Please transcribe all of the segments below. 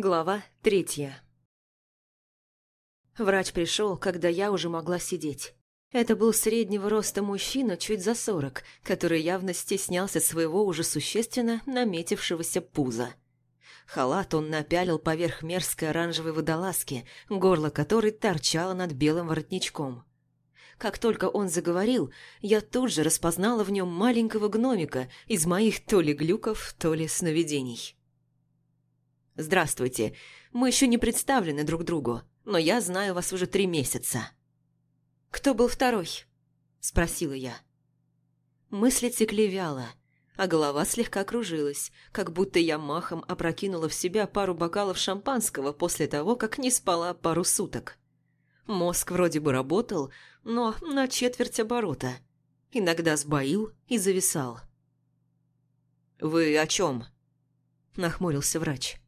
Глава третья. Врач пришел, когда я уже могла сидеть. Это был среднего роста мужчина чуть за сорок, который явно стеснялся своего уже существенно наметившегося пуза. Халат он напялил поверх мерзкой оранжевой водолазки, горло которой торчало над белым воротничком. Как только он заговорил, я тут же распознала в нем маленького гномика из моих то ли глюков, то ли сновидений. Здравствуйте. Мы еще не представлены друг другу, но я знаю вас уже три месяца». «Кто был второй?» – спросила я. Мысли текли вяло, а голова слегка кружилась, как будто я махом опрокинула в себя пару бокалов шампанского после того, как не спала пару суток. Мозг вроде бы работал, но на четверть оборота. Иногда сбоил и зависал. «Вы о чем?» – нахмурился врач.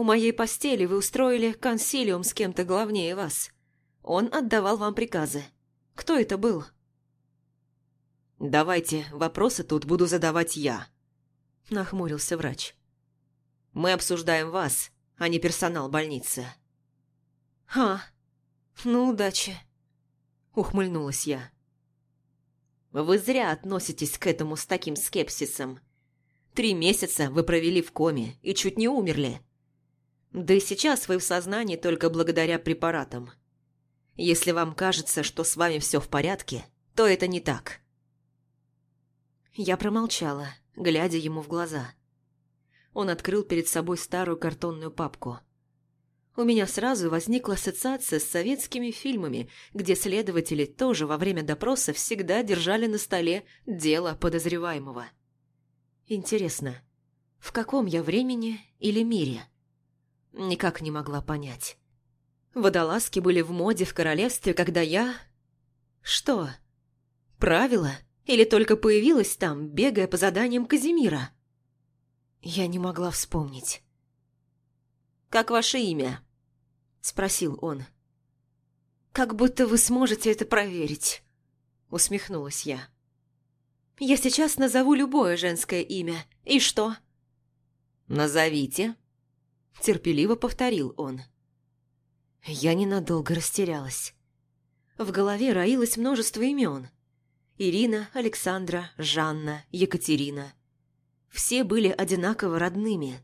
У моей постели вы устроили консилиум с кем-то главнее вас. Он отдавал вам приказы. Кто это был?» «Давайте, вопросы тут буду задавать я», – нахмурился врач. «Мы обсуждаем вас, а не персонал больницы». А, ну удачи», – ухмыльнулась я. «Вы зря относитесь к этому с таким скепсисом. Три месяца вы провели в коме и чуть не умерли. Да и сейчас вы в сознании только благодаря препаратам. Если вам кажется, что с вами все в порядке, то это не так. Я промолчала, глядя ему в глаза. Он открыл перед собой старую картонную папку. У меня сразу возникла ассоциация с советскими фильмами, где следователи тоже во время допроса всегда держали на столе дело подозреваемого. Интересно, в каком я времени или мире? никак не могла понять. Водолазки были в моде в королевстве, когда я... Что? Правила? Или только появилась там, бегая по заданиям Казимира? Я не могла вспомнить. «Как ваше имя?» – спросил он. «Как будто вы сможете это проверить», – усмехнулась я. «Я сейчас назову любое женское имя. И что?» «Назовите», терпеливо повторил он. Я ненадолго растерялась. В голове роилось множество имен. Ирина, Александра, Жанна, Екатерина. Все были одинаково родными.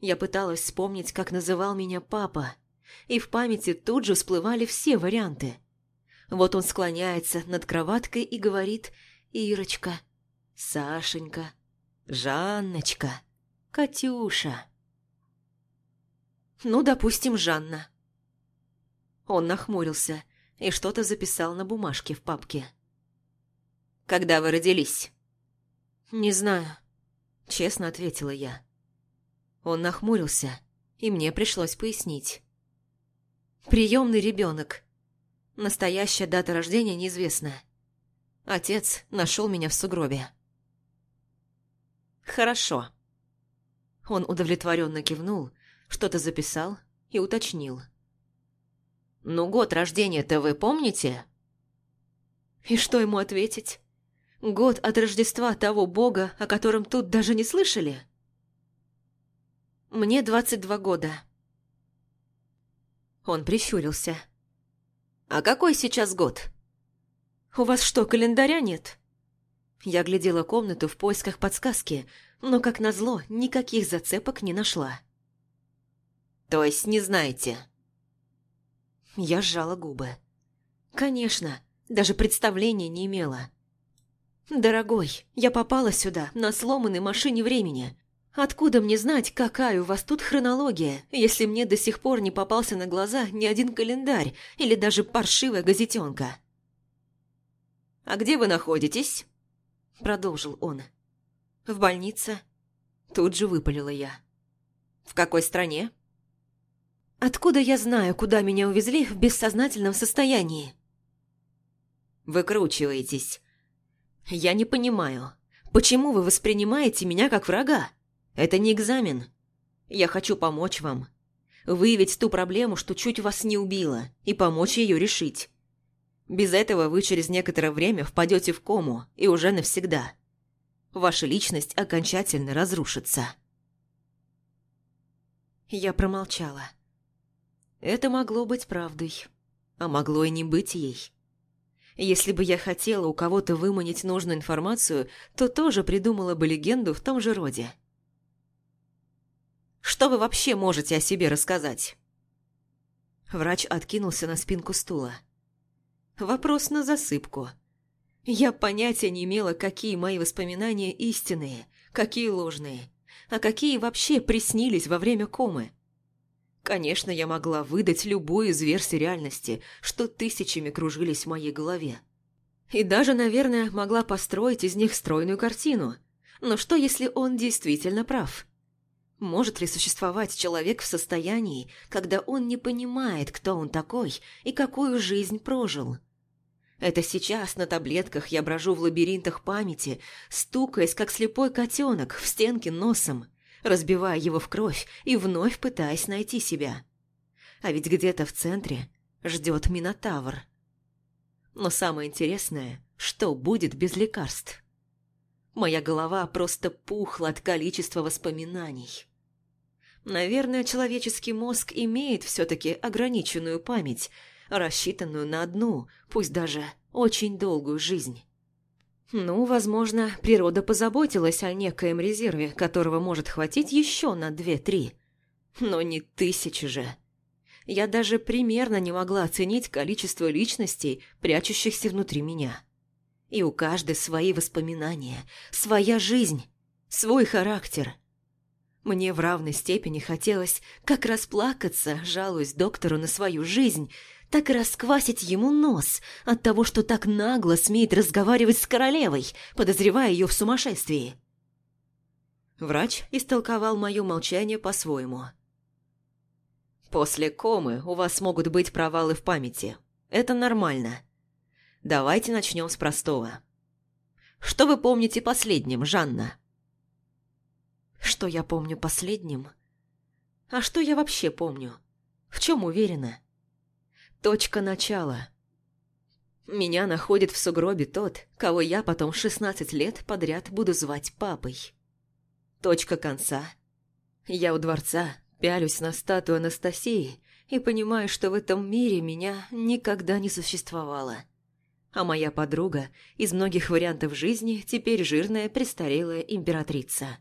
Я пыталась вспомнить, как называл меня папа, и в памяти тут же всплывали все варианты. Вот он склоняется над кроваткой и говорит «Ирочка», «Сашенька», «Жанночка», «Катюша». Ну, допустим, Жанна. Он нахмурился и что-то записал на бумажке в папке. «Когда вы родились?» «Не знаю», — честно ответила я. Он нахмурился, и мне пришлось пояснить. «Приемный ребенок. Настоящая дата рождения неизвестна. Отец нашел меня в сугробе». «Хорошо». Он удовлетворенно кивнул что-то записал и уточнил. «Ну, год рождения-то вы помните?» И что ему ответить? Год от Рождества того бога, о котором тут даже не слышали? Мне 22 года. Он прищурился. «А какой сейчас год?» «У вас что, календаря нет?» Я глядела комнату в поисках подсказки, но, как назло, никаких зацепок не нашла. То есть не знаете?» Я сжала губы. «Конечно, даже представления не имела». «Дорогой, я попала сюда, на сломанной машине времени. Откуда мне знать, какая у вас тут хронология, если мне до сих пор не попался на глаза ни один календарь или даже паршивая газетенка?» «А где вы находитесь?» Продолжил он. «В больнице». Тут же выпалила я. «В какой стране?» Откуда я знаю, куда меня увезли в бессознательном состоянии? Выкручиваетесь. Я не понимаю, почему вы воспринимаете меня как врага? Это не экзамен. Я хочу помочь вам. Выявить ту проблему, что чуть вас не убило, и помочь ее решить. Без этого вы через некоторое время впадете в кому, и уже навсегда. Ваша личность окончательно разрушится. Я промолчала. Это могло быть правдой, а могло и не быть ей. Если бы я хотела у кого-то выманить нужную информацию, то тоже придумала бы легенду в том же роде. «Что вы вообще можете о себе рассказать?» Врач откинулся на спинку стула. Вопрос на засыпку. Я понятия не имела, какие мои воспоминания истинные, какие ложные, а какие вообще приснились во время комы. Конечно, я могла выдать любую из версий реальности, что тысячами кружились в моей голове. И даже, наверное, могла построить из них стройную картину. Но что, если он действительно прав? Может ли существовать человек в состоянии, когда он не понимает, кто он такой и какую жизнь прожил? Это сейчас на таблетках я брожу в лабиринтах памяти, стукаясь, как слепой котенок, в стенки носом – разбивая его в кровь и вновь пытаясь найти себя. А ведь где-то в центре ждет Минотавр. Но самое интересное, что будет без лекарств? Моя голова просто пухла от количества воспоминаний. Наверное, человеческий мозг имеет все-таки ограниченную память, рассчитанную на одну, пусть даже очень долгую жизнь. Ну, возможно, природа позаботилась о некоем резерве, которого может хватить еще на две-три. Но не тысячи же. Я даже примерно не могла оценить количество личностей, прячущихся внутри меня. И у каждой свои воспоминания, своя жизнь, свой характер. Мне в равной степени хотелось как расплакаться, жалуясь доктору на свою жизнь – так расквасить ему нос от того, что так нагло смеет разговаривать с королевой, подозревая ее в сумасшествии. Врач истолковал мое молчание по-своему. «После комы у вас могут быть провалы в памяти. Это нормально. Давайте начнем с простого. Что вы помните последним, Жанна?» «Что я помню последним? А что я вообще помню? В чем уверена?» Точка начала. Меня находит в сугробе тот, кого я потом 16 лет подряд буду звать папой. Точка конца. Я у дворца, пялюсь на статую Анастасии и понимаю, что в этом мире меня никогда не существовало. А моя подруга из многих вариантов жизни теперь жирная престарелая императрица.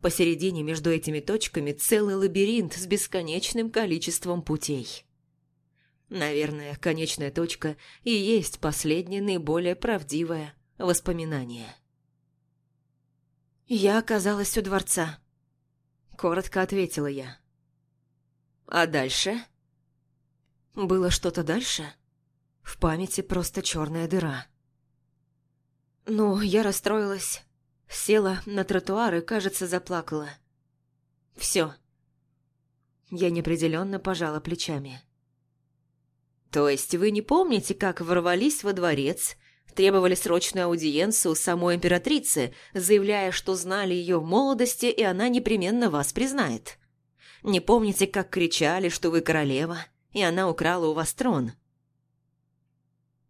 Посередине между этими точками целый лабиринт с бесконечным количеством путей. Наверное, конечная точка и есть последнее наиболее правдивое воспоминание. «Я оказалась у дворца», — коротко ответила я. «А дальше?» «Было что-то дальше?» В памяти просто черная дыра. Ну, я расстроилась. Села на тротуар и, кажется, заплакала. Все. Я неопределенно пожала плечами. То есть вы не помните, как ворвались во дворец, требовали срочную аудиенцию самой императрицы, заявляя, что знали ее в молодости, и она непременно вас признает? Не помните, как кричали, что вы королева, и она украла у вас трон?»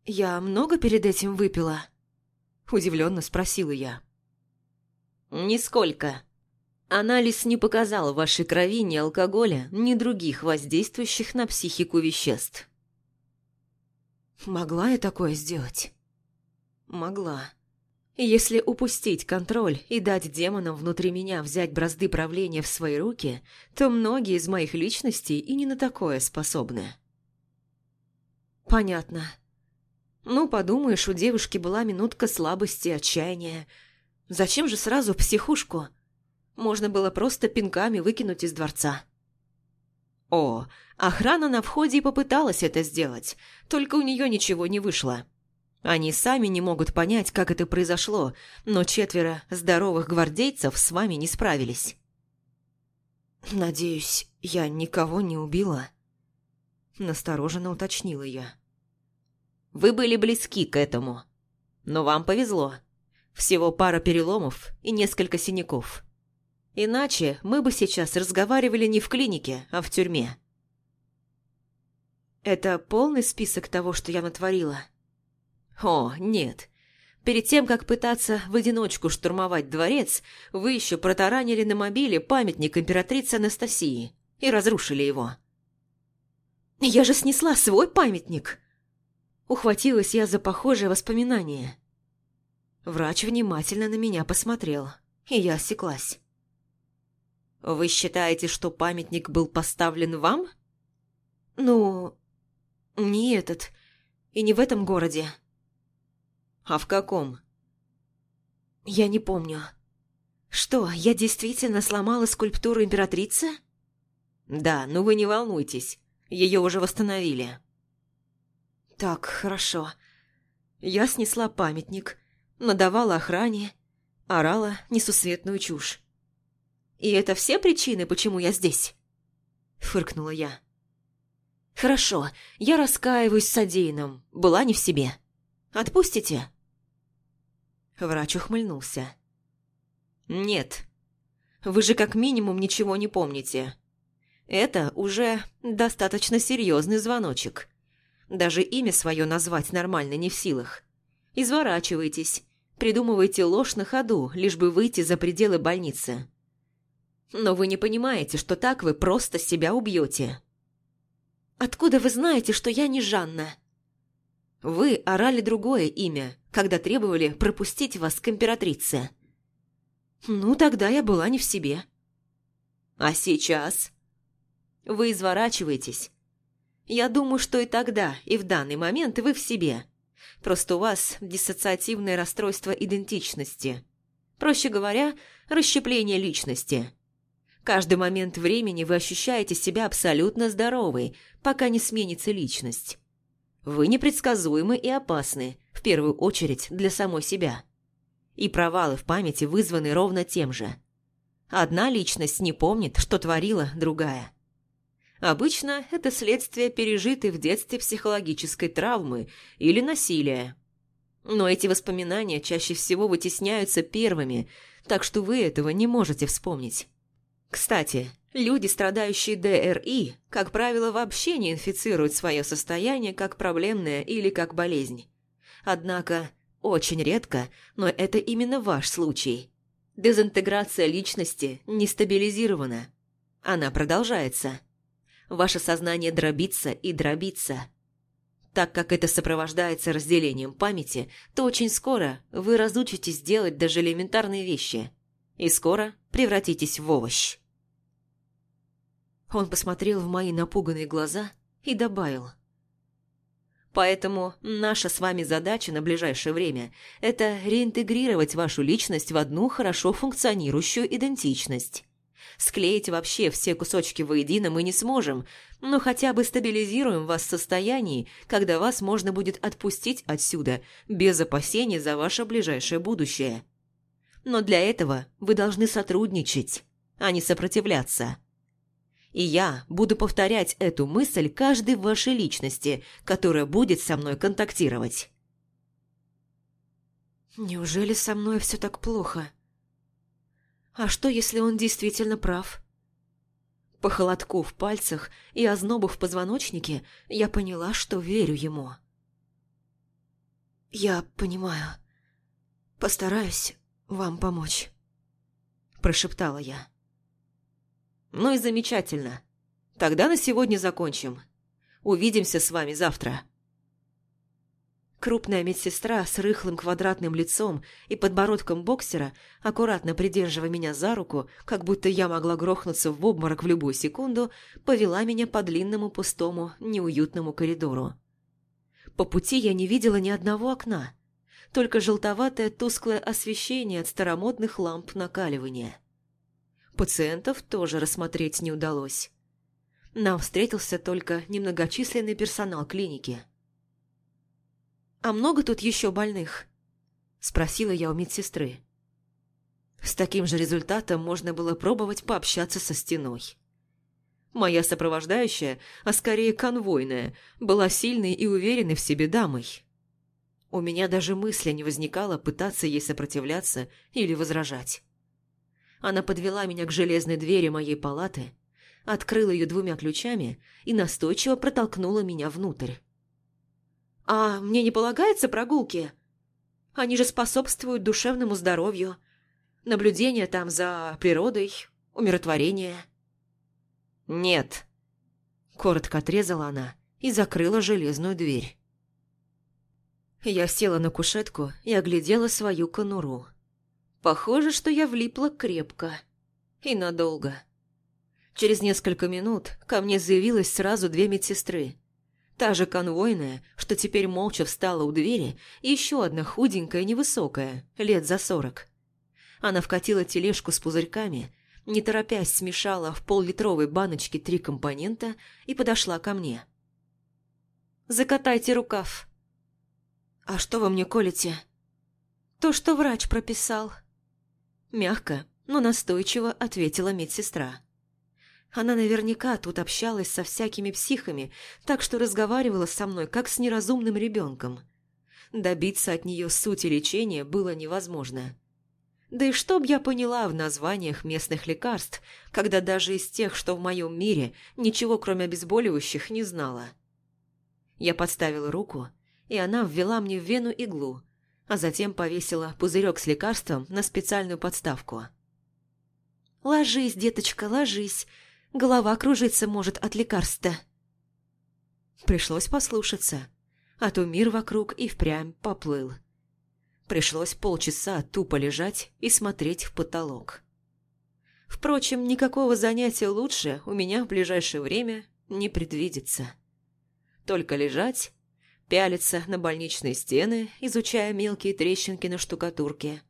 «Я много перед этим выпила?» – удивленно спросила я. «Нисколько. Анализ не показал в вашей крови ни алкоголя, ни других воздействующих на психику веществ». Могла я такое сделать? Могла. Если упустить контроль и дать демонам внутри меня взять бразды правления в свои руки, то многие из моих личностей и не на такое способны. Понятно. Ну, подумаешь, у девушки была минутка слабости отчаяния. Зачем же сразу психушку? Можно было просто пинками выкинуть из дворца. О, охрана на входе и попыталась это сделать, только у нее ничего не вышло. Они сами не могут понять, как это произошло, но четверо здоровых гвардейцев с вами не справились. «Надеюсь, я никого не убила?» Настороженно уточнила я. «Вы были близки к этому. Но вам повезло. Всего пара переломов и несколько синяков. Иначе мы бы сейчас разговаривали не в клинике, а в тюрьме. Это полный список того, что я натворила? О, нет. Перед тем, как пытаться в одиночку штурмовать дворец, вы еще протаранили на мобиле памятник императрицы Анастасии и разрушили его. Я же снесла свой памятник! Ухватилась я за похожее воспоминание. Врач внимательно на меня посмотрел, и я осеклась. Вы считаете, что памятник был поставлен вам? Ну, не этот. И не в этом городе. А в каком? Я не помню. Что, я действительно сломала скульптуру императрицы? Да, ну вы не волнуйтесь. Ее уже восстановили. Так, хорошо. Я снесла памятник, надавала охране, орала несусветную чушь. И это все причины, почему я здесь?» Фыркнула я. «Хорошо, я раскаиваюсь с содеянным, была не в себе. Отпустите?» Врач ухмыльнулся. «Нет, вы же как минимум ничего не помните. Это уже достаточно серьезный звоночек. Даже имя свое назвать нормально не в силах. Изворачивайтесь, придумывайте ложь на ходу, лишь бы выйти за пределы больницы. Но вы не понимаете, что так вы просто себя убьете. Откуда вы знаете, что я не Жанна? Вы орали другое имя, когда требовали пропустить вас к императрице. Ну, тогда я была не в себе. А сейчас? Вы изворачиваетесь. Я думаю, что и тогда, и в данный момент вы в себе. Просто у вас диссоциативное расстройство идентичности. Проще говоря, расщепление личности. Каждый момент времени вы ощущаете себя абсолютно здоровой, пока не сменится личность. Вы непредсказуемы и опасны, в первую очередь для самой себя. И провалы в памяти вызваны ровно тем же. Одна личность не помнит, что творила другая. Обычно это следствие пережитой в детстве психологической травмы или насилия. Но эти воспоминания чаще всего вытесняются первыми, так что вы этого не можете вспомнить. Кстати, люди, страдающие ДРИ, как правило, вообще не инфицируют свое состояние как проблемное или как болезнь. Однако, очень редко, но это именно ваш случай. Дезинтеграция личности не стабилизирована. Она продолжается. Ваше сознание дробится и дробится. Так как это сопровождается разделением памяти, то очень скоро вы разучитесь делать даже элементарные вещи – и скоро превратитесь в овощ. Он посмотрел в мои напуганные глаза и добавил. Поэтому наша с вами задача на ближайшее время – это реинтегрировать вашу личность в одну хорошо функционирующую идентичность. Склеить вообще все кусочки воедино мы не сможем, но хотя бы стабилизируем вас в состоянии, когда вас можно будет отпустить отсюда, без опасений за ваше ближайшее будущее. Но для этого вы должны сотрудничать, а не сопротивляться. И я буду повторять эту мысль каждой вашей личности, которая будет со мной контактировать. Неужели со мной все так плохо? А что, если он действительно прав? По холодку в пальцах и ознобу в позвоночнике я поняла, что верю ему. Я понимаю. Постараюсь вам помочь», – прошептала я. «Ну и замечательно. Тогда на сегодня закончим. Увидимся с вами завтра». Крупная медсестра с рыхлым квадратным лицом и подбородком боксера, аккуратно придерживая меня за руку, как будто я могла грохнуться в обморок в любую секунду, повела меня по длинному пустому, неуютному коридору. По пути я не видела ни одного окна только желтоватое тусклое освещение от старомодных ламп накаливания. Пациентов тоже рассмотреть не удалось. Нам встретился только немногочисленный персонал клиники. «А много тут еще больных?» – спросила я у медсестры. С таким же результатом можно было пробовать пообщаться со стеной. Моя сопровождающая, а скорее конвойная, была сильной и уверенной в себе дамой. У меня даже мысли не возникало пытаться ей сопротивляться или возражать. Она подвела меня к железной двери моей палаты, открыла ее двумя ключами и настойчиво протолкнула меня внутрь. «А мне не полагается прогулки? Они же способствуют душевному здоровью, наблюдение там за природой, умиротворение». «Нет», – коротко отрезала она и закрыла железную дверь. Я села на кушетку и оглядела свою конуру. Похоже, что я влипла крепко. И надолго. Через несколько минут ко мне заявилось сразу две медсестры. Та же конвойная, что теперь молча встала у двери, и еще одна худенькая, невысокая, лет за сорок. Она вкатила тележку с пузырьками, не торопясь смешала в пол-литровой баночке три компонента и подошла ко мне. «Закатайте рукав», «А что вы мне колите?» «То, что врач прописал». Мягко, но настойчиво ответила медсестра. Она наверняка тут общалась со всякими психами, так что разговаривала со мной, как с неразумным ребенком. Добиться от нее сути лечения было невозможно. Да и что б я поняла в названиях местных лекарств, когда даже из тех, что в моем мире, ничего кроме обезболивающих не знала. Я подставила руку, и она ввела мне в вену иглу, а затем повесила пузырек с лекарством на специальную подставку. «Ложись, деточка, ложись. Голова кружиться может от лекарства». Пришлось послушаться, а то мир вокруг и впрямь поплыл. Пришлось полчаса тупо лежать и смотреть в потолок. Впрочем, никакого занятия лучше у меня в ближайшее время не предвидится. Только лежать пялиться на больничные стены, изучая мелкие трещинки на штукатурке,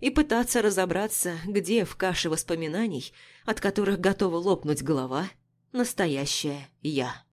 и пытаться разобраться, где в каше воспоминаний, от которых готова лопнуть голова, настоящая я.